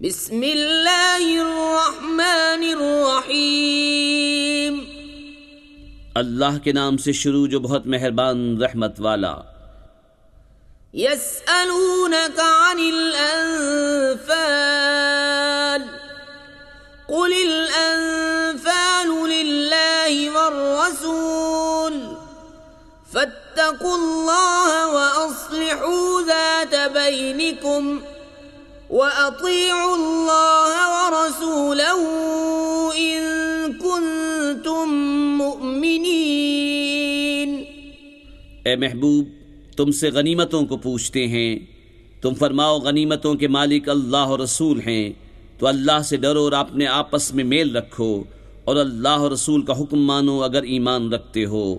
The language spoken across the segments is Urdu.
بسم اللہ الرحمن الرحیم اللہ کے نام سے شروع جو بہت مہربان رحمت والا۔ يسألونك عن الأنفال قل الأنفال لله والرسول فاتقوا الله وأصلحوا ذات بينكم. وَأَطِيعُوا اللَّهَ وَرَسُولَهُ إِن كُنتُم مُؤْمِنِينَ۔ اے محبوب، تم سے غنیمتوں کو پوچھتے ہیں۔ تم فرماؤ، غنیمتوں کے مالک اللہ اور رسول ہیں۔ تو اللہ سے ڈرو اور اپنے آپس میں میل رکھو۔ اور اللہ اور رسول کا حکم مانو اگر ایمان رکھتے ہو۔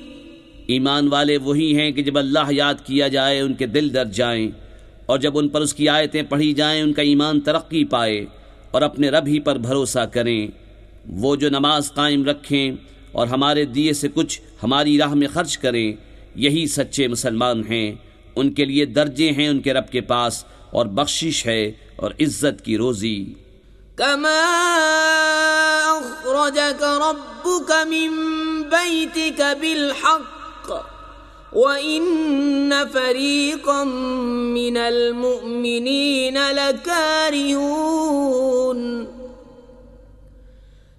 ایمان والے وہی ہیں کہ جب اللہ یاد کیا جائے، ان کے دل در جائیں، اور جب ان پر اس کی آیتیں پڑھی جائیں، ان کا ایمان ترقی پائے، اور اپنے رب ہی پر بھروسہ کریں۔ وہ جو نماز قائم رکھیں اور ہمارے دیے سے کچھ ہماری راہ میں خرچ کریں، یہی سچے مسلمان ہیں۔ ان کے لیے درجے ہیں ان کے رب کے پاس، اور بخشش ہے اور عزت کی روزی۔ كما أخرجك ربك من بيتك بالحق وَإِنَّ فَرِيقًا مِّنَ الْمُؤْمِنِينَ لَكَارِهُونَ.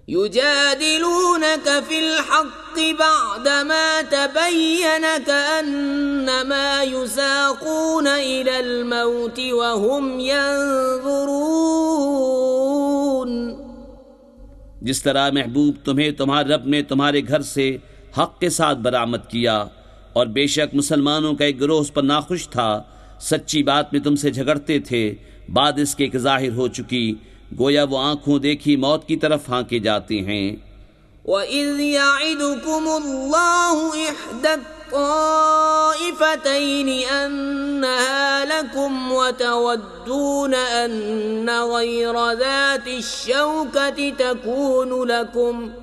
يُجَادِلُونَكَ فِي الْحَقِّ بَعْدَمَا تَبَيَّنَ كَأَنَّمَا يُسَاقُونَ إِلَى الْمَوْتِ وَهُمْ يَنظُرُونَ. جس طرح محبوب تمہیں تمہارے رب نے تمہارے گھر سے حق کے ساتھ برآمد کیا اور بے شک مسلمانوں کا ایک گروہ اس پر ناخوش تھا۔ سچی بات میں تم سے جھگڑتے تھے۔ بعد اس کے ایک ظاہر ہو چکی۔ گویا وہ آنکھوں دیکھی موت کی طرف ہانکے جاتے ہیں۔ وَإِذْ يَعِدُكُمُ اللَّهُ إِحْدَى الطَّائِفَتَيْنِ أَنَّهَا لَكُمْ وَتَوَدُّونَ أَنَّ غَيْرَ ذَاتِ الشَّوْكَةِ تَكُونُ لَكُمْ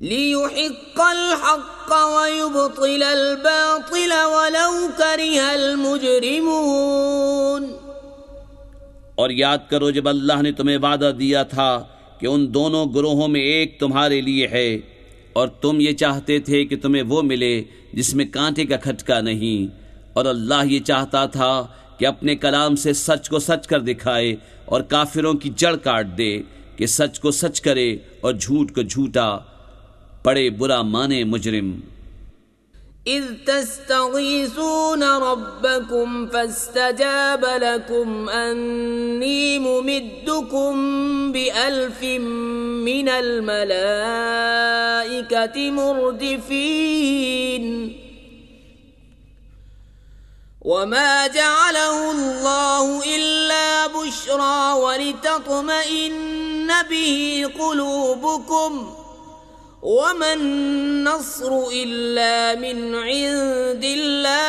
لِيُحِقَّ الْحَقَّ وَيُبْطِلَ الْبَاطِلَ وَلَوْ كَرِهَ الْمُجْرِمُونَ۔ اور یاد کرو جب اللہ نے تمہیں وعدہ دیا تھا کہ ان دونوں گروہوں میں ایک تمہارے لیے ہے، اور تم یہ چاہتے تھے کہ تمہیں وہ ملے جس میں کانٹے کا کھٹکا نہیں۔ اور اللہ یہ چاہتا تھا کہ اپنے کلام سے سچ کو سچ کر دکھائے اور کافروں کی جڑ کاٹ دے، کہ سچ کو سچ کرے اور جھوٹ کو جھوٹا۔ بڑے برا مانے مجرم۔ إذ تستغیثون ربکم فاستجاب لکم انی ممدکم بألف من الملائکت مردفین وما جعله الله إلا بشرى ولتطمئن به قلوبكم ومن نصر إلا من عند الله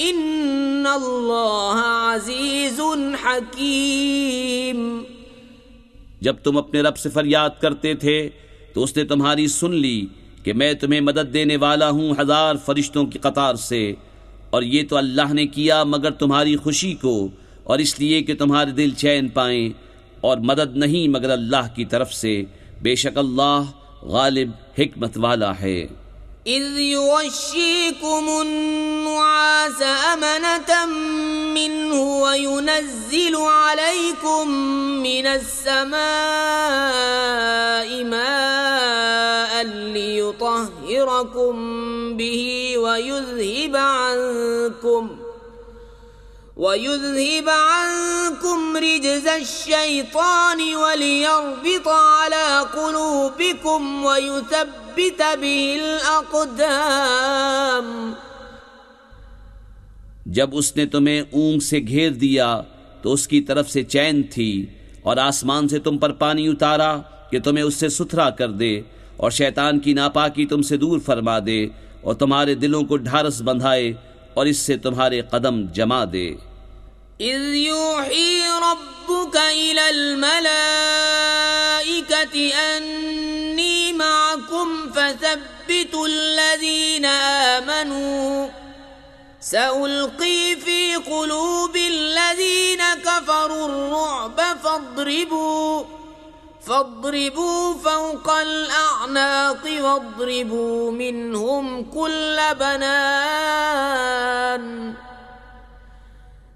إن الله عزيز حكيم جب تم اپنے رب سے فریاد کرتے تھے تو اس نے تمہاری سن لی کہ میں تمہیں مدد دینے والا ہوں ہزار فرشتوں کی قطار سے، اور یہ تو اللہ نے کیا مگر تمہاری خوشی کو، اور اس لیے کہ تمہارے دل چین پائیں، اور مدد نہیں مگر اللہ کی طرف سے۔ بے شک اللہ غالب حکمت والا ہے إذ يغشيكم النعاس أمنة منه وينزل عليكم من السماء ماء ليطهركم به ويذهب عنكم. ويذهب عنكم رجز الشيطان وليربط على قلوبكم ويثبت به الأقدام۔ جب اس نے تمہیں اونگ سے گھیر دیا تو اس کی طرف سے چین تھی اور آسمان سے تم پر پانی اتارا کہ تمہیں اس سے ستھرا کر دے اور شیطان کی ناپاکی تم سے دور فرما دے اور تمہارے دلوں کو ڈھارس بندھائے اور اس سے تمہارے قدم جما دے۔ إذ يوحي ربك إلى الملائكة أني معكم فثبتوا الذين آمنوا. سألقي في قلوب الذين كفروا الرعب فاضربوا فاضربوا فوق الأعناق واضربوا منهم كل بنان.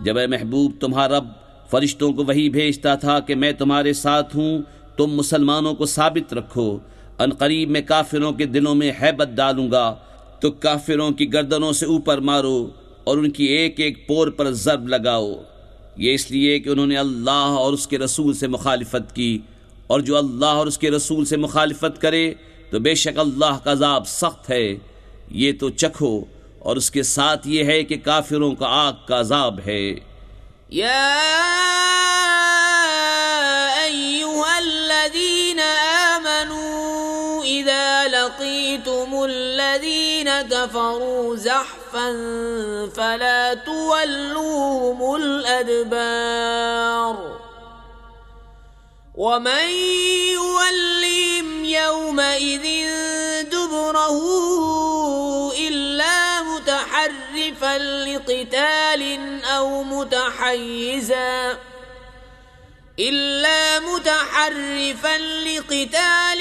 جب اے محبوب تمہارا رب فرشتوں کو وہی بھیجتا تھا کہ میں تمہارے ساتھ ہوں، تم مسلمانوں کو ثابت رکھو۔ ان قریب میں کافروں کے دلوں میں حیبت ڈالوں گا، تو کافروں کی گردنوں سے اوپر مارو اور ان کی ایک ایک پور پر ضرب لگاؤ۔ یہ اس لیے کہ انہوں نے اللہ اور اس کے رسول سے مخالفت کی۔ اور جو اللہ اور اس کے رسول سے مخالفت کرے، تو بے شک اللہ کا عذاب سخت ہے۔ یہ تو چکھو۔ اور اس کے ساتھ یہ ہے کہ کافروں کا آگ کا عذاب ہے يا أيها الذين آمنوا إذا لقيتم الذين كفروا زحفا فلا تولوهم الأدبار ومن يولهم يومئذ دبره لقتال أو متحيزا إلا متحرفا لقتال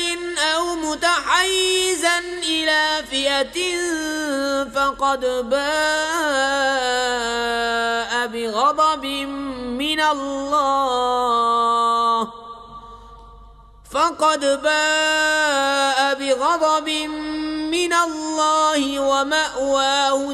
أو متحيزا إلى فئة فقد باء بغضب من الله. فقد باء بغضب من الله ومأواه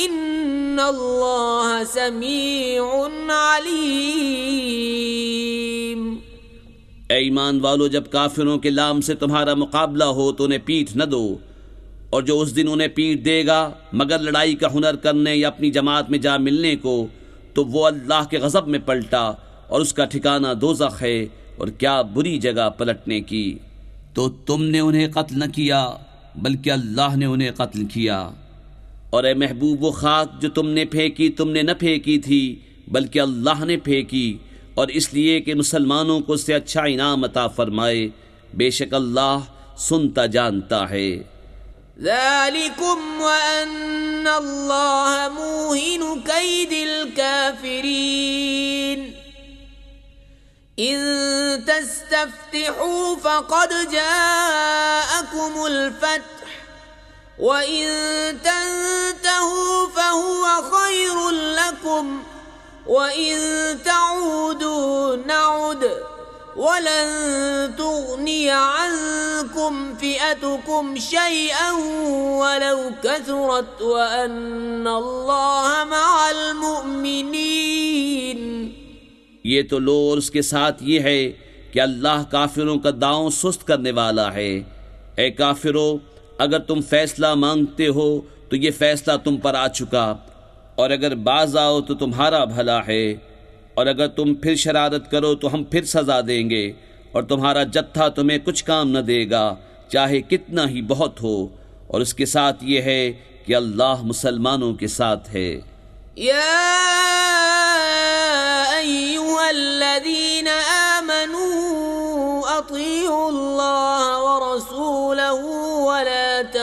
إن الله سميع عليم اے ایمان والو، جب کافروں کے لام سے تمہارا مقابلہ ہو تو انہیں پیٹھ نہ دو، اور جو اس دن انہیں پیٹ دے گا، مگر لڑائی کا ہنر کرنے یا اپنی جماعت میں جا ملنے کو، تو وہ اللہ کے غضب میں پلٹا اور اس کا ٹھکانہ دوزخ ہے، اور کیا بری جگہ پلٹنے کی۔ تو تم نے انہیں قتل نہ کیا، بلکہ اللہ نے انہیں قتل کیا۔ اور اے محبوب وہ خاک جو تم نے پھینکی، تم نے نہ پھینکی تھی، بلکہ اللہ نے پھینکی۔ اور اس لیے کہ مسلمانوں کو اس سے اچھا انعام عطا فرمائے، بے شک اللہ سنتا جانتا ہے۔ ذلكم وأن الله موهن كيد الكافرين۔ إن تستفتحوا فقد جاءكم الفتح۔ وإن تنتهوا فهو خير لكم وإن تعودوا نعد ولن تغني عنكم فئتكم شيئا ولو كثرت وأن الله مع المؤمنين یہ تو لو اور اس کے ساتھ یہ ہے کہ اللہ کافروں کا داؤں سست کرنے والا ہے۔ اے کافرو اگر تم فیصلہ مانگتے ہو تو یہ فیصلہ تم پر آ چکا۔ اور اگر باز آؤ تو تمہارا بھلا ہے۔ اور اگر تم پھر شرارت کرو تو ہم پھر سزا دیں گے۔ اور تمہارا جتھا تمہیں کچھ کام نہ دے گا، چاہے کتنا ہی بہت ہو۔ اور اس کے ساتھ یہ ہے کہ اللہ مسلمانوں کے ساتھ ہے۔ الذين آمنوا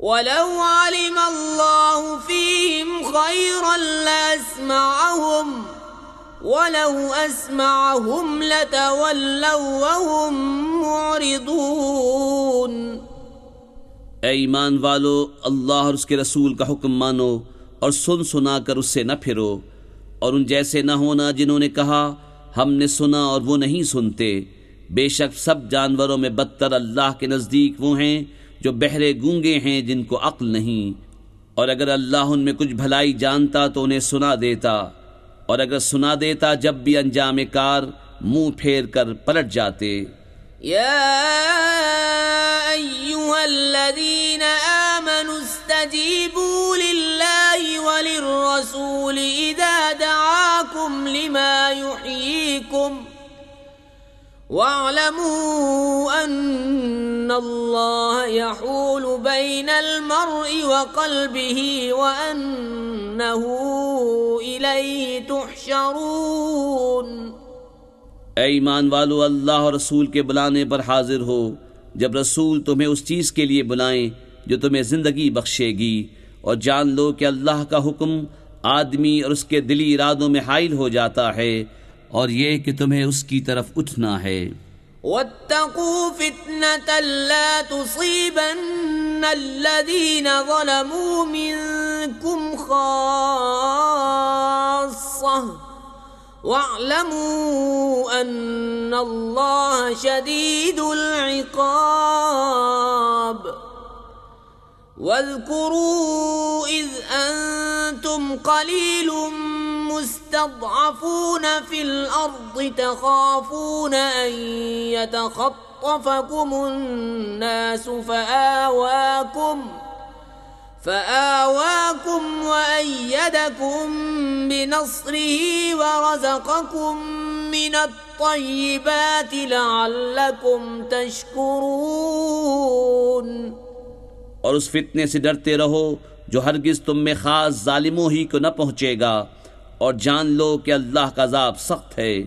ولو علم الله فيهم خيرا لأسمعهم ولو أسمعهم لتولوا وهم معرضون اے ایمان والو، اللہ اور اس کے رسول کا حکم مانو اور سن سنا کر اس سے نہ پھرو اور ان جیسے نہ ہونا جنہوں نے کہا، ہم نے سنا اور وہ نہیں سنتے۔ بے شک سب جانوروں میں بدتر اللہ کے نزدیک وہ ہیں جو بہرے گونگے ہیں جن کو عقل نہیں۔ اور اگر اللہ ان میں کچھ بھلائی جانتا تو انہیں سنا دیتا۔ اور اگر سنا دیتا جب بھی انجام کار منہ پھیر کر پلٹ جاتے۔ یا ایوہا الذین آمنوا استجیبوا للہ وللرسول اذا دعاکم لما يحییکم واعلموا ان اللہ يحول بین المرء وقلبه وانه الیہ تحشرون. اے ایمان والو، اللہ اور رسول کے بلانے پر حاضر ہو۔ جب رسول تمہیں اس چیز کے لیے بلائیں جو تمہیں زندگی بخشے گی، اور جان لو کہ اللہ کا حکم آدمی اور اس کے دلی ارادوں میں حائل ہو جاتا ہے۔ اور یہ کہ تمہیں اس کی طرف اٹھنا ہے واتقوا فتنة لا تصيبن الذين ظلموا منكم خاصة واعلموا أن الله شديد العقاب واذكروا إذ أنتم قليل مستضعفون في الأرض تخافون أن يتخطفكم الناس فآواكم فآواكم وأيدكم بنصره ورزقكم من الطيبات لعلكم تشكرون اور اس فتنے سے ڈرتے رہو جو ہرگز تم میں خاص ظالموں ہی کو نہ پہنچے گا۔ اور جان لو کہ اللہ کا عذاب سخت ہے۔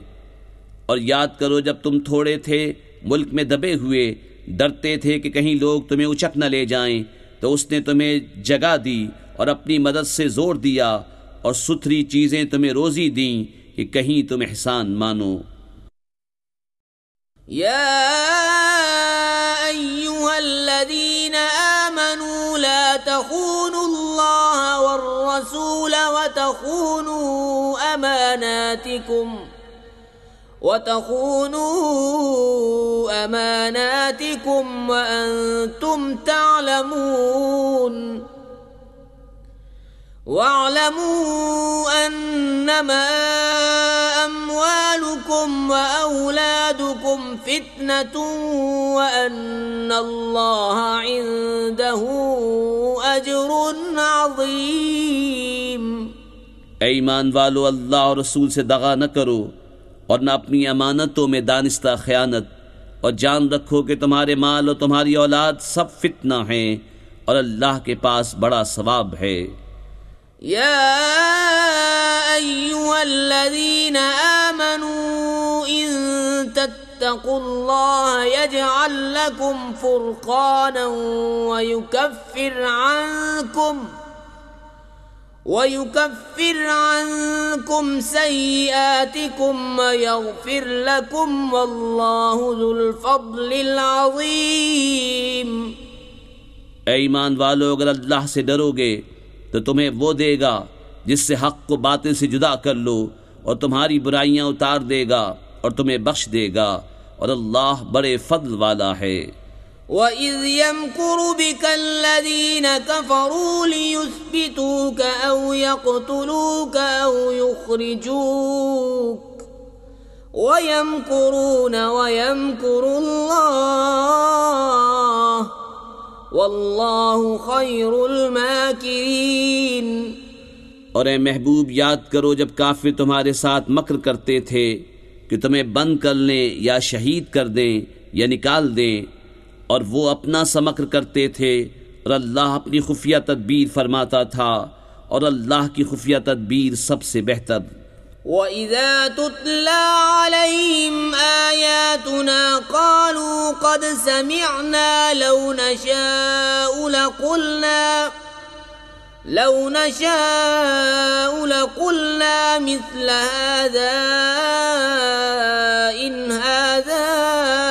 اور یاد کرو جب تم تھوڑے تھے، ملک میں دبے ہوئے، ڈرتے تھے کہ کہیں لوگ تمہیں اچک نہ لے جائیں، تو اس نے تمہیں جگہ دی اور اپنی مدد سے زور دیا اور ستھری چیزیں تمہیں روزی دیں کہ کہیں تم احسان مانو۔ یا الذین آمنوا، لا تخونوا اللہ الرسول وتخونوا أماناتكم وتخونوا أماناتكم وأنتم تعلمون واعلموا أنما اموالكم واولادكم فتنه وان الله عنده اجر عظيم. اے ایمان والو، اللہ اور رسول سے دغا نہ کرو اور نہ اپنی امانتوں میں دانستہ خیانت، اور جان رکھو کہ تمہارے مال اور تمہاری اولاد سب فتنہ ہیں اور اللہ کے پاس بڑا ثواب ہے۔ يا أيها الذين آمنوا إن تتقوا الله يجعل لكم فرقانا ويكفر عنكم ويكفر عنكم سيئاتكم ويغفر لكم والله ذو الفضل العظيم اے ایمان والو اگر اللہ سے ڈرو گے تو تمہیں وہ دے گا جس سے حق کو باطل سے جدا کر لو اور تمہاری برائیاں اتار دے گا اور تمہیں بخش دے گا اور اللہ بڑے فضل والا ہے۔ وَإِذْ يَمْكُرُ بِكَ الَّذِينَ كَفَرُوا لِيُثْبِتُوكَ أَوْ يَقْتُلُوكَ أَوْ يُخْرِجُوكَ وَيَمْكُرُونَ وَيَمْكُرُ اللَّهُ واللہ خیر الماکرین۔ اور اے محبوب، یاد کرو جب کافر تمہارے ساتھ مکر کرتے تھے کہ تمہیں بند کر لیں یا شہید کر دیں یا نکال دیں، اور وہ اپنا سا مکر کرتے تھے اور اللہ اپنی خفیہ تدبیر فرماتا تھا اور اللہ کی خفیہ تدبیر سب سے بہتر۔ وَإِذَا تُتْلَى عَلَيْهِمْ آيَاتُنَا قَالُوا قَدْ سَمِعْنَا لَوْ نَشَاءُ لَقُلْنَا لَوْ نَشَاءُ لَقُلْنَا مِثْلَ هَذَا إِنْ هَذَا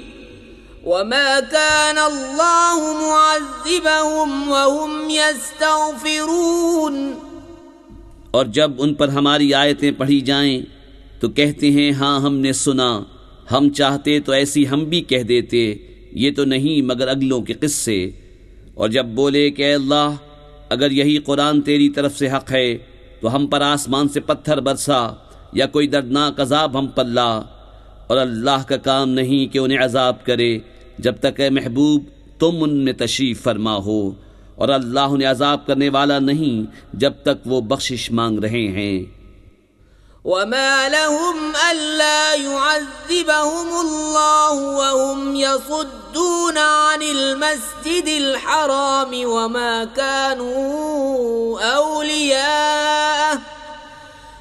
وما كان الله معذبهم وهم يستغفرون اور جب ان پر ہماری آیتیں پڑھی جائیں تو کہتے ہیں ہاں ہم نے سنا۔ ہم چاہتے تو ایسی ہم بھی کہہ دیتے۔ یہ تو نہیں، مگر اگلوں کے قصے۔ اور جب بولے کہ اے اللہ، اگر یہی قرآن تیری طرف سے حق ہے، تو ہم پر آسمان سے پتھر برسا یا کوئی دردناک عذاب ہم پر لا۔ اور اللہ کا کام نہیں کہ انہیں عذاب کرے، جب تک اے محبوب تم ان میں تشریف فرما ہو۔ اور اللہ انہیں عذاب کرنے والا نہیں جب تک وہ بخشش مانگ رہے ہیں۔ وما لهم ألا يعذبهم الله وهم يصدون عن المسجد الحرام وما كانوا أولياء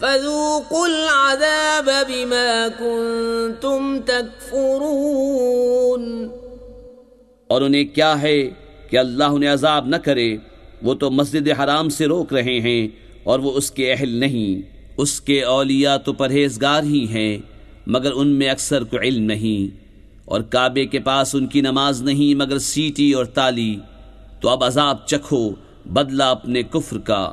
فذوقوا العذاب بما كنتم تكفرون اور انہیں کیا ہے کہ اللہ انہیں عذاب نہ کرے؟ وہ تو مسجد حرام سے روک رہے ہیں اور وہ اس کے اہل نہیں، اس کے اولیاء تو پرہیزگار ہی ہیں، مگر ان میں اکثر کو علم نہیں۔ اور کعبے کے پاس ان کی نماز نہیں، مگر سیٹی اور تالی۔ تو اب عذاب چکھو، بدلہ اپنے کفر کا۔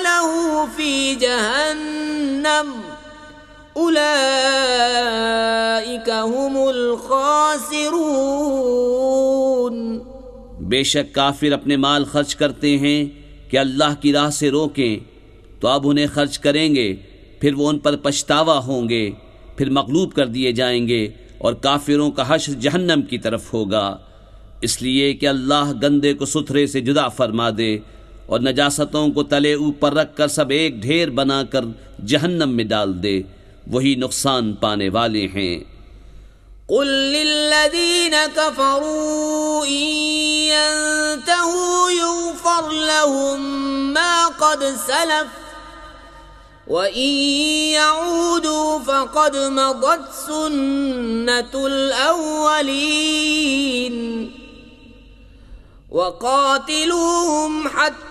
في جهنم أولئك هم الخاسرون. بے شک کافر اپنے مال خرچ کرتے ہیں کہ اللہ کی راہ سے روکیں، تو اب انہیں خرچ کریں گے، پھر وہ ان پر پچھتاوا ہوں گے، پھر مغلوب کر دیے جائیں گے اور کافروں کا حشر جہنم کی طرف ہوگا۔ اس لیے کہ اللہ گندے کو ستھرے سے جدا فرما دے اور نجاستوں کو تلے اوپر رکھ کر سب ایک ڈھیر بنا کر جہنم میں ڈال دے، وہی نقصان پانے والے ہیں۔ قل للذين كفروا إن ينتهوا يغفر لهم ما قد سلف، وإن يعودوا فقد مضت سنة الأولين، وقاتلوهم حتى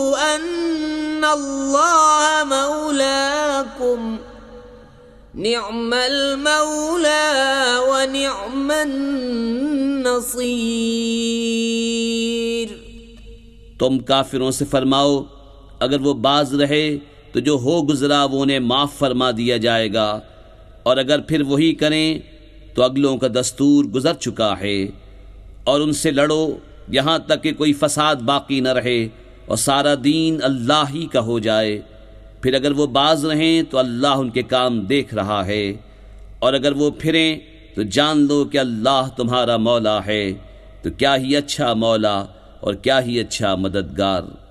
أن الله مولاكم. نعم المولى ونعم النصير. تم کافروں سے فرماؤ، اگر وہ باز رہے تو جو ہو گزرا وہ انہیں معاف فرما دیا جائے گا۔ اور اگر پھر وہی کریں تو اگلوں کا دستور گزر چکا ہے۔ اور ان سے لڑو، یہاں تک کہ کوئی فساد باقی نہ رہے۔ اور سارا دین اللہ ہی کا ہو جائے۔ پھر اگر وہ باز رہیں تو اللہ ان کے کام دیکھ رہا ہے۔ اور اگر وہ پھریں تو جان لو کہ اللہ تمہارا مولا ہے۔ تو کیا ہی اچھا مولا اور کیا ہی اچھا مددگار۔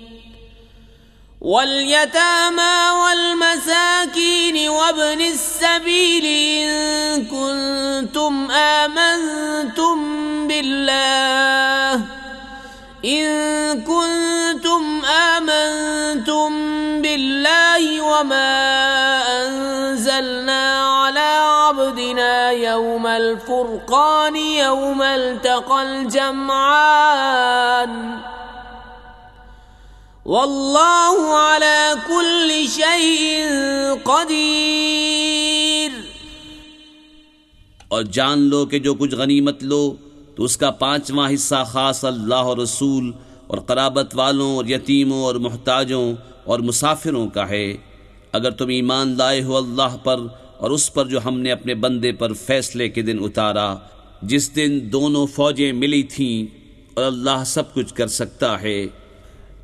واليتامى والمساكين وابن السبيل إن كنتم آمنتم بالله. إن كنتم آمنتم بالله وما أنزلنا على عبدنا يوم الفرقان يوم التقى الجمعان. واللہ على كل شيء قدیر۔ اور جان لو کہ جو کچھ غنیمت لو، تو اس کا پانچواں حصہ خاص اللہ اور رسول اور قرابت والوں اور یتیموں اور محتاجوں اور مسافروں کا ہے۔ اگر تم ایمان لائے ہو اللہ پر اور اس پر جو ہم نے اپنے بندے پر فیصلے کے دن اتارا، جس دن دونوں فوجیں ملی تھیں اور اللہ سب کچھ کر سکتا ہے۔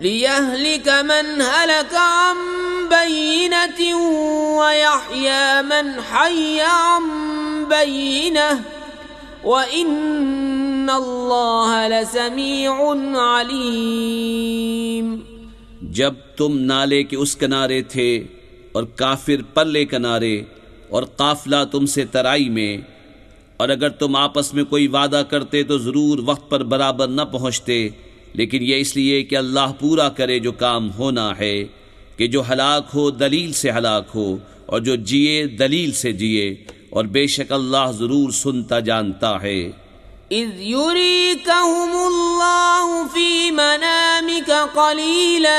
ليهلك من هلك عن بينة ويحيى من حي عن بينة وإن الله لسميع عليم جب تم نالے کے اس کنارے تھے اور کافر پلے کنارے اور قافلہ تم سے ترائی میں، اور اگر تم آپس میں کوئی وعدہ کرتے تو ضرور وقت پر برابر نہ پہنچتے لیکن یہ اس لیے کہ اللہ پورا کرے جو کام ہونا ہے، کہ جو ہلاک ہو دلیل سے ہلاک ہو، اور جو جیے دلیل سے جیے، اور بے شک اللہ ضرور سنتا جانتا ہے۔ اذ يريكهم الله في منامك قليلا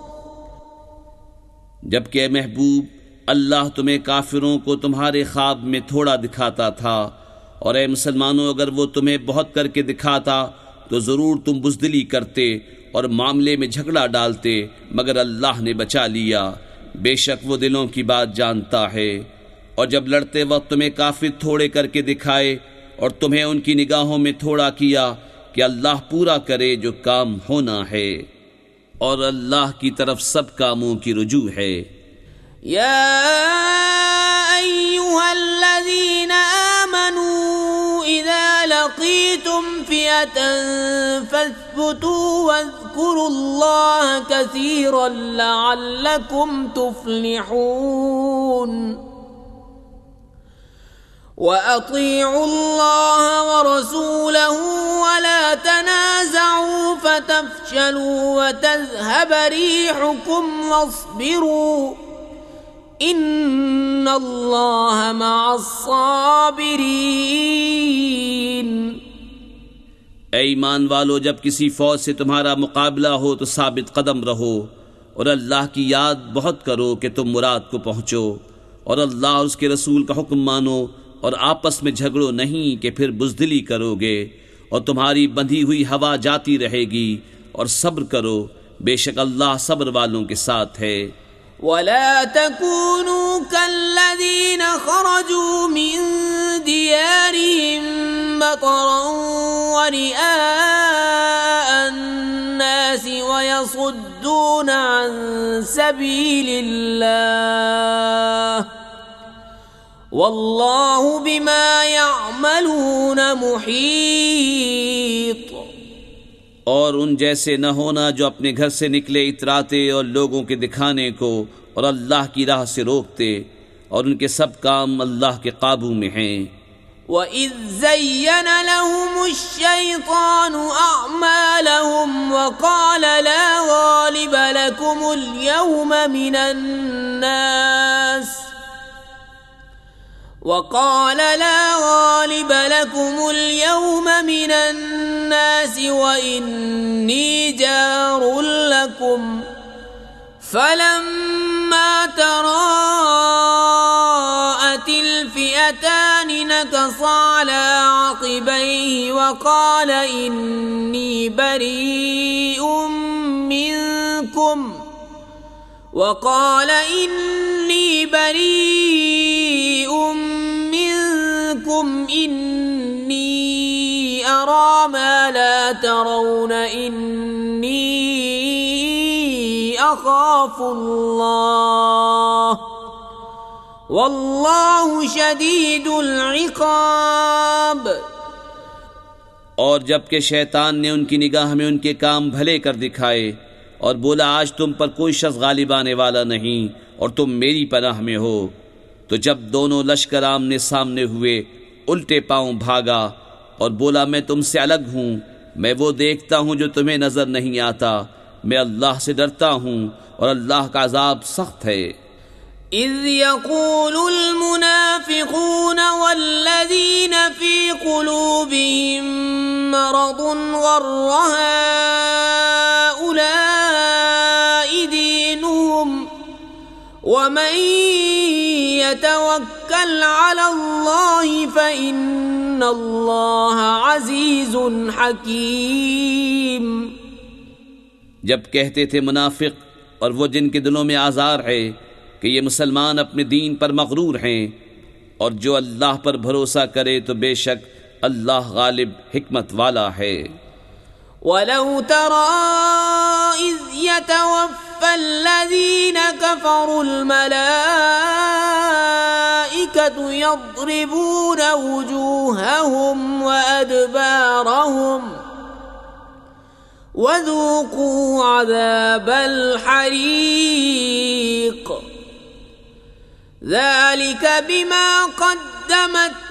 جبکہ محبوب، اللہ تمہیں کافروں کو تمہارے خواب میں تھوڑا دکھاتا تھا، اور اے مسلمانوں، اگر وہ تمہیں بہت کر کے دکھاتا، تو ضرور تم بزدلی کرتے اور معاملے میں جھگڑا ڈالتے، مگر اللہ نے بچا لیا۔ بے شک وہ دلوں کی بات جانتا ہے۔ اور جب لڑتے وقت تمہیں کافی تھوڑے کر کے دکھائے اور تمہیں ان کی نگاہوں میں تھوڑا کیا کہ اللہ پورا کرے جو کام ہونا ہے۔ اور اللہ کی طرف سب کاموں کی رجوع ہے۔ يا أيها الذين آمنوا إذا لقيتم فئة فاثبتوا واذكروا الله كثيرا لعلكم تفلحون۔ وَأَطِيعُوا اللَّهَ وَرَسُولَهُ وَلَا تَنَازَعُوا فَتَفْشَلُوا وَتَذْهَبَ رِيحُكُمْ وَاصْبِرُوا إِنَّ اللَّهَ مَعَ الصَّابِرِينَ اے ایمان والو، جب کسی فوج سے تمہارا مقابلہ ہو تو ثابت قدم رہو اور اللہ کی یاد بہت کرو کہ تم مراد کو پہنچو اور اللہ اور اس کے رسول کا حکم مانو اور آپس میں جھگڑو نہیں کہ پھر بزدلی کرو گے اور تمہاری بندھی ہوئی ہوا جاتی رہے گی اور صبر کرو، بے شک اللہ صبر والوں کے ساتھ ہے۔ ولا تكونوا كالذين خرجوا من ديارهم مطرا ورئاء الناس ويصدون عن سبيل الله واللہ بما يعملون محیط اور ان جیسے نہ ہونا جو اپنے گھر سے نکلے اتراتے اور لوگوں کے دکھانے کو اور اللہ کی راہ سے روکتے اور ان کے سب کام اللہ کے قابو میں ہیں۔ وَإِذْ زَيَّنَ لَهُمُ الشَّيْطَانُ أَعْمَالَهُمْ وَقَالَ لَا غَالِبَ لَكُمُ الْيَوْمَ مِنَ النَّاسِ وقال لا غالب لكم اليوم من الناس وإني جار لكم. فلما تراءت الفئتان نكص على عقبيه وقال إني بريء منكم. وقال إني بريء منكم إني أرى ما لا ترون إني أخاف الله والله شديد العقاب اور جبکہ شیطان نے ان کی نگاہ میں ان کے کام بھلے کر دکھائے اور بولا، آج تم پر کوئی شخص غالب آنے والا نہیں اور تم میری پناہ میں ہو۔ تو جب دونوں لشکر آمنے سامنے ہوئے الٹے پاؤں بھاگا اور بولا، میں تم سے الگ ہوں، میں وہ دیکھتا ہوں جو تمہیں نظر نہیں آتا۔ میں اللہ سے ڈرتا ہوں اور اللہ کا عذاب سخت ہے۔ اذ يقول المنافقون والذين في قلوبهم مرض غر هؤلاء دينهم ومن يتوكل على الله فإن الله عزيز حكيم جب کہتے تھے منافق اور وہ جن کے دلوں میں آزار ہے کہ یہ مسلمان اپنے دین پر مغرور ہیں، اور جو اللہ پر بھروسہ کرے تو بے شک اللہ غالب حکمت والا ہے۔ وَلَوْ تَرَى إِذْ يَتَوَفَّ فالذين كفروا الملائكة يضربون وجوههم وأدبارهم وذوقوا عذاب الحريق ذلك بما قدمت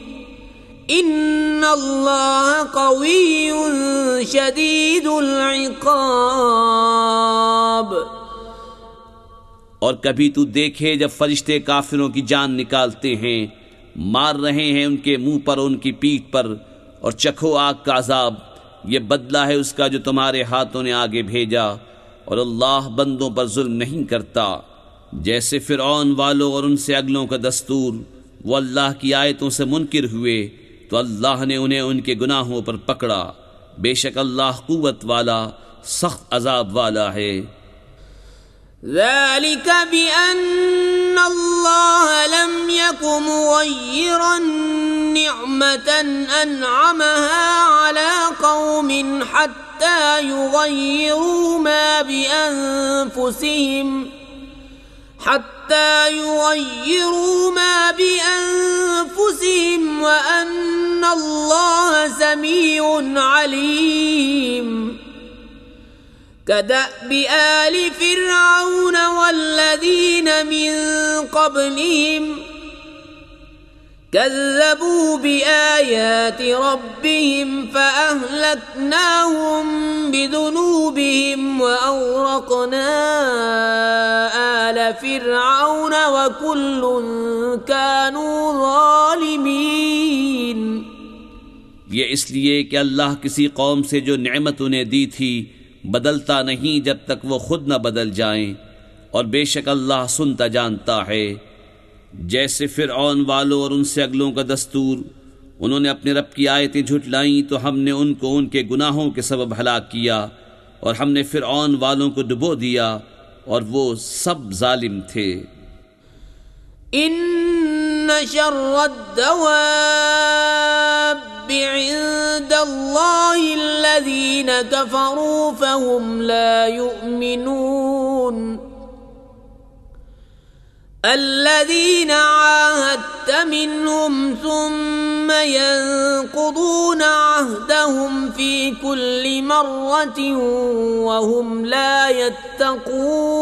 ان اللہ قوی شدید العقاب اور کبھی تو دیکھے جب فرشتے کافروں کی جان نکالتے ہیں، مار رہے ہیں ان کے منہ پر، ان کی پیٹ پر، اور چکھو آگ کا عذاب، یہ بدلہ ہے اس کا جو تمہارے ہاتھوں نے آگے بھیجا، اور اللہ بندوں پر ظلم نہیں کرتا۔ جیسے فرعون والوں اور ان سے اگلوں کا دستور، وہ اللہ کی آیتوں سے منکر ہوئے تو اللہ نے انہیں ان کے گناہوں پر پکڑا۔ بے شک اللہ قوت والا، سخت عذاب والا ہے۔ ذلك بأن الله لم يكن مغيرا نعمة أنعمها على قوم حتى يغيروا ما بأنفسهم، حتى يغيروا ما بأنفسهم وأن الله سميع عليم. كدأب آل فرعون والذين من قبلهم. كذبوا بآيات ربهم فأهلكناهم بذنوبهم وأورقنا آل فرعون وكل كانوا ظالمين. یہ اس لیے کہ اللہ کسی قوم سے جو نعمت انہیں دی تھی، بدلتا نہیں جب تک وہ خود نہ بدل جائیں۔ اور بے شک اللہ سنتا جانتا ہے۔ جیسے فرعون والوں اور ان سے اگلوں کا دستور، انہوں نے اپنے رب کی آیتیں جھٹلائیں تو ہم نے ان کو ان کے گناہوں کے سبب ہلاک کیا، اور ہم نے فرعون والوں کو ڈبو دیا، اور وہ سب ظالم تھے۔ ان شر الدواب عند الله الذين كفروا فهم لا يؤمنون. الذين عاهدت منهم ثم ينقضون عهدهم في كل مرة وهم لا يتقون.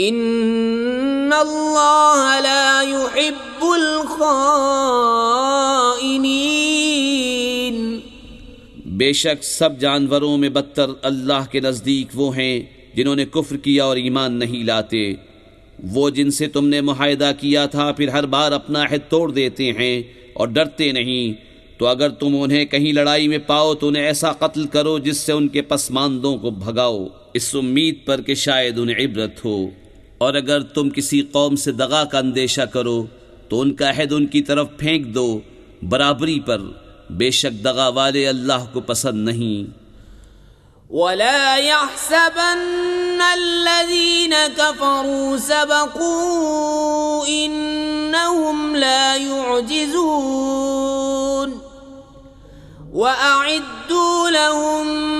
إِنَّ اللَّهَ لَا يُحِبُّ الْخَائِنِينَ بے شک سب جانوروں میں بدتر اللہ کے نزدیک وہ ہیں جنہوں نے کفر کیا اور ایمان نہیں لاتے۔ وہ جن سے تم نے معاہدہ کیا تھا، پھر ہر بار اپنا عہد توڑ دیتے ہیں اور ڈرتے نہیں۔ تو اگر تم انہیں کہیں لڑائی میں پاؤ، تو انہیں ایسا قتل کرو جس سے ان کے پسماندوں کو بھگاؤ۔ اس امید پر کہ شاید انہیں عبرت ہو۔ اور اگر تم کسی قوم سے دغا کا اندیشہ کرو، تو ان کا عہد ان کی طرف پھینک دو۔ برابری پر بے شک دغا والے اللہ کو پسند نہیں۔ ولا يحسبن الذين كفروا سبقوا إنهم لا يعجزون وأعدوا لهم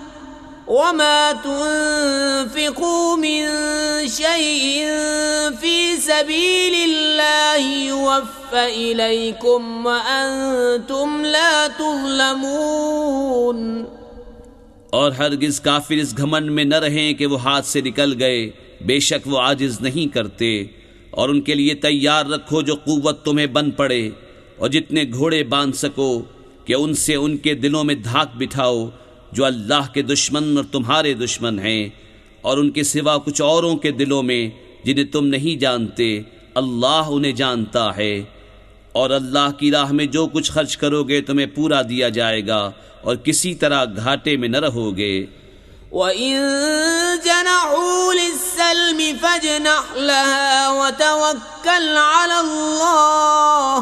وما تنفقوا من شيء في سبيل الله يوفى إليكم وأنتم لا تظلمون اور ہرگز کافر اس گھمنڈ میں نہ رہیں کہ وہ ہاتھ سے نکل گئے، بے شک وہ عاجز نہیں کرتے۔ اور ان کے لیے تیار رکھو جو قوت تمہیں بن پڑے، اور جتنے گھوڑے باندھ سکو کہ ان سے ان کے دلوں میں دھاک بٹھاؤ۔ جو اللہ کے دشمن اور تمہارے دشمن ہیں، اور ان کے سوا کچھ اوروں کے دلوں میں جنہیں تم نہیں جانتے، اللہ انہیں جانتا ہے۔ اور اللہ کی راہ میں جو کچھ خرچ کرو گے تمہیں پورا دیا جائے گا، اور کسی طرح گھاٹے میں نہ رہو گے وَإِن جَنَحُوا لِلسَّلْمِ فَاجْنَحْ لَهَا وَتَوَكَّلْ عَلَى اللَّهِ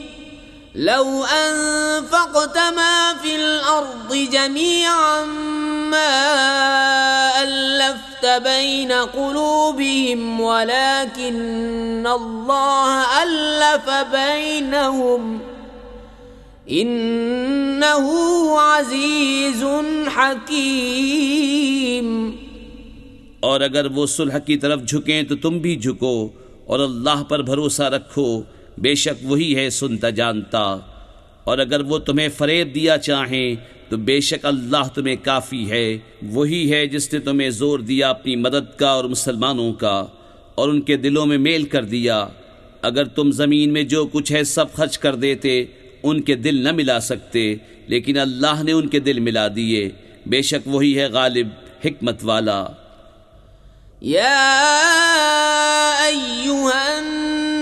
لو أنفقت ما في الأرض جميعا ما ألفت بين قلوبهم ولكن الله ألف بينهم. عزیز حکیم اور اگر وہ صلح کی طرف جھکیں تو تم بھی جھکو اور اللہ پر بھروسہ رکھو۔ بے شک وہی ہے سنتا جانتا۔ اور اگر وہ تمہیں فریب دیا چاہیں، تو بے شک اللہ تمہیں کافی ہے۔ وہی ہے جس نے تمہیں زور دیا اپنی مدد کا اور مسلمانوں کا، اور ان کے دلوں میں میل کر دیا۔ اگر تم زمین میں جو کچھ ہے سب خرچ کر دیتے، ان کے دل نہ ملا سکتے۔ لیکن اللہ نے ان کے دل ملا دیے۔ بے شک وہی ہے غالب، حکمت والا۔ یا ایوہ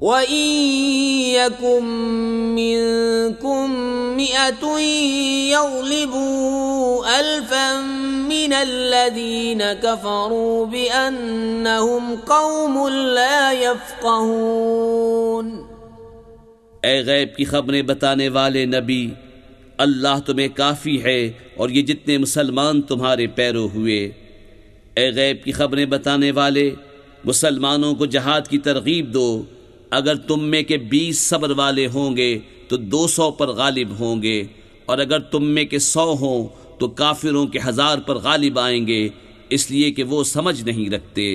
وإن يكن منكم مئة يغلبوا ألفا من الذين كفروا بأنهم قوم لا يفقهون اے غیب کی خبریں بتانے والے نبی، اللہ تمہیں کافی ہے اور یہ جتنے مسلمان تمہارے پیرو ہوئے۔ اے غیب کی خبریں بتانے والے، مسلمانوں کو جہاد کی ترغیب دو۔ اگر تم میں کے بیس صبر والے ہوں گے تو دو سو پر غالب ہوں گے، اور اگر تم میں کے سو ہوں تو کافروں کے ہزار پر غالب آئیں گے، اس لیے کہ وہ سمجھ نہیں رکھتے۔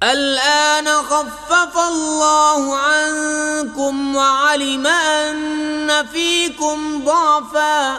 الآن خفف الله عنكم وعلم أن فيكم ضعفا۔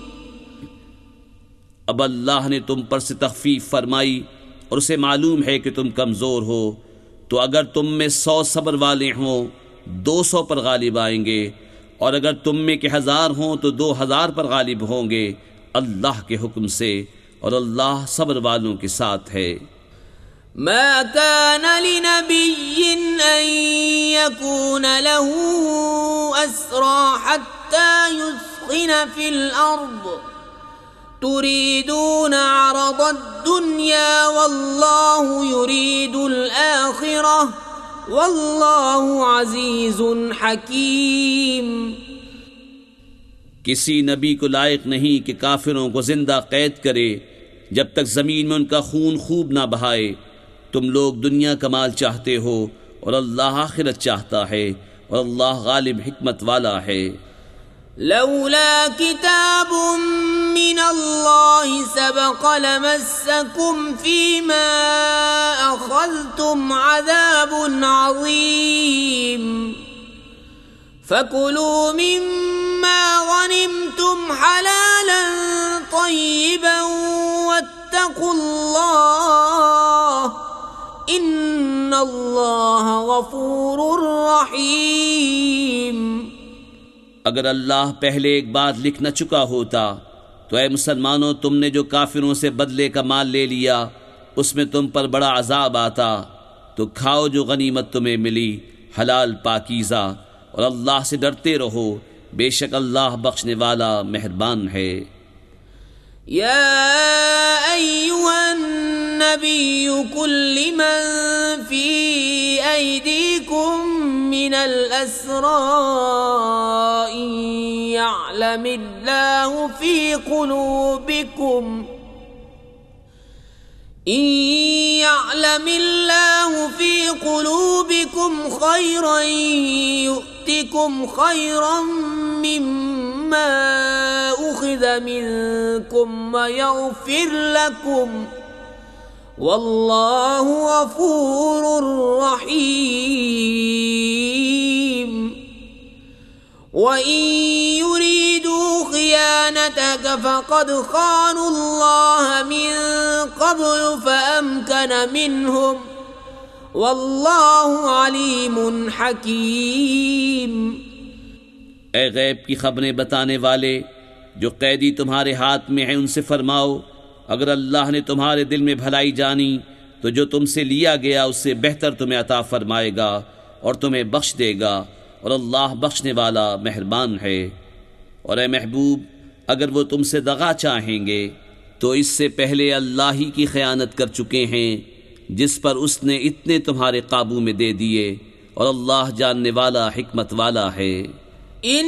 اب اللہ نے تم پر سے تخفیف فرمائی اور اسے معلوم ہے کہ تم کمزور ہو، تو اگر تم میں سو صبر والے ہوں، دو سو پر غالب آئیں گے، اور اگر تم میں کے ہزار ہوں، تو دو ہزار پر غالب ہوں گے۔ اللہ کے حکم سے اور اللہ صبر والوں کے ساتھ ہے۔ ما كان لنبي أن يكون له أسرى حتى يسخن في الأرض تريدون عرض الدنيا والله يريد الآخرة واللہ عزیز حکیم کسی نبی کو لائق نہیں کہ کافروں کو زندہ قید کرے جب تک زمین میں ان کا خون خوب نہ بہائے۔ تم لوگ دنیا کا مال چاہتے ہو اور اللہ آخرت چاہتا ہے اور اللہ غالب حکمت والا ہے۔ لولا كتاب من الله سبق لمسكم فيما أخذتم عذاب عظيم. فكلوا مما غنمتم حلالا طيبا واتقوا الله. إن الله غفور رحيم. اگر اللہ پہلے ایک بات نہ چکا ہوتا تو اے مسلمانوں، تم نے جو کافروں سے بدلے کا مال لے لیا، اس میں تم پر بڑا عذاب آتا۔ تو کھاؤ جو غنیمت تمہیں ملی، حلال پاکیزہ، اور اللہ سے ڈرتے رہو۔ بے شک اللہ بخشنے والا مہربان ہے۔ یا أيها النبي كل من في أيديكم من الأسرى إن يعلم الله في قلوبكم إن يعلم الله في قلوبكم خيرا يؤتكم خيرا مما أخذ منكم ويغفر لكم والله غفور رحيم. وَإِن يُرِيدُوا خِيَانَتَكَ فَقَدْ خَانُوا اللَّهَ مِن قَبْلُ فَأَمْكَنَ مِنْهُمْ. وَاللَّهُ عَلِيمٌ حَكِيمٌ. اے غیب کی خبریں بتانے والے جو قیدی تمہارے ہاتھ میں ہیں ان سے فرماؤ اگر اللہ نے تمہارے دل میں بھلائی جانی، تو جو تم سے لیا گیا اس سے بہتر تمہیں عطا فرمائے گا اور تمہیں بخش دے گا، اور اللہ بخشنے والا مہربان ہے۔ اور اے محبوب، اگر وہ تم سے دغا چاہیں گے، تو اس سے پہلے اللہ ہی کی خیانت کر چکے ہیں، جس پر اس نے اتنے تمہارے قابو میں دے دیے، اور اللہ جاننے والا حکمت والا ہے۔ ان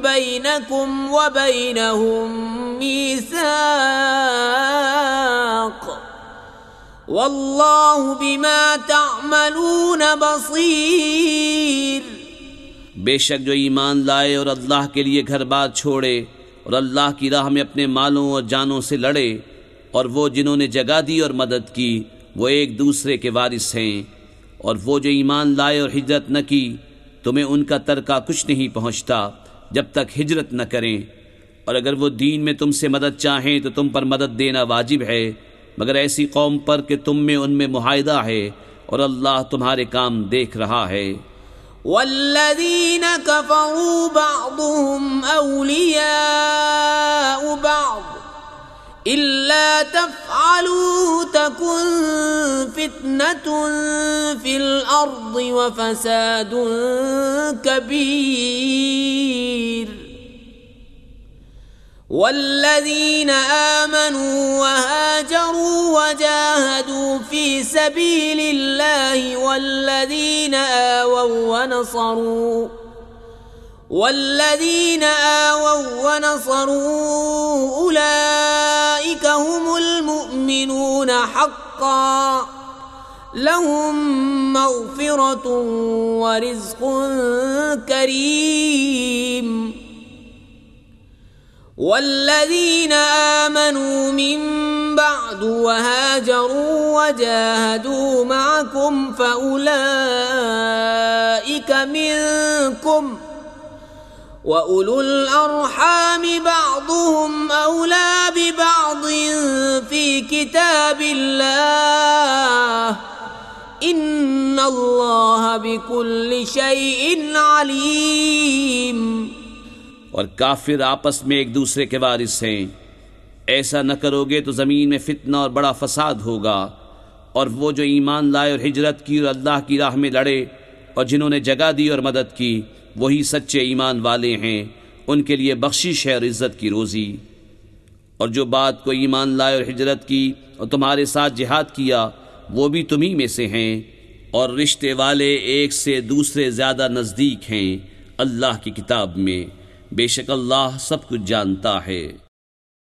بينكم وبينهم ميثاق والله بما تعملون بصير بے شک جو ایمان لائے اور اللہ کے لیے گھر بار چھوڑے اور اللہ کی راہ میں اپنے مالوں اور جانوں سے لڑے اور وہ جنہوں نے جگہ دی اور مدد کی، وہ ایک دوسرے کے وارث ہیں۔ اور وہ جو ایمان لائے اور ہجرت نہ کی، تمہیں ان کا ترکہ کچھ نہیں پہنچتا۔ جب تک ہجرت نہ کریں۔ اور اگر وہ دین میں تم سے مدد چاہیں تو تم پر مدد دینا واجب ہے، مگر ایسی قوم پر کہ تم میں ان میں معاہدہ ہے اور اللہ تمہارے کام دیکھ رہا ہے۔ والذین كفروا بعضهم اولیاء بعض۔ إلا تفعلوا تكن فتنة في الأرض وفساد كبير. والذين آمنوا وهاجروا وجاهدوا في سبيل الله والذين آووا ونصروا والذين آووا ونصروا أولئك هم المؤمنون حقا. لهم مغفرة ورزق كريم. والذين آمنوا من بعد وهاجروا وجاهدوا معكم فأولئك منكم. وَأُولُو الْأَرْحَامِ بَعْضُهُمْ أَوْلَى بِبَعْضٍ فِي كِتَابِ اللَّهِ إِنَّ اللَّهَ بِكُلِّ شَيْءٍ عَلِيمٌ اور کافر آپس میں ایک دوسرے کے وارث ہیں۔ ایسا نہ کرو گے تو زمین میں فتنہ اور بڑا فساد ہوگا۔ اور وہ جو ایمان لائے اور ہجرت کی اور اللہ کی راہ میں لڑے اور جنہوں نے جگہ دی اور مدد کی وہی سچے ایمان والے ہیں، ان کے لیے بخشش ہے اور عزت کی روزی۔ اور جو بات کو ایمان لائے اور ہجرت کی اور تمہارے ساتھ جہاد کیا، وہ بھی تمہیں میں سے ہیں۔ اور رشتے والے ایک سے دوسرے زیادہ نزدیک ہیں اللہ کی کتاب میں۔ بے شک اللہ سب کچھ جانتا ہے۔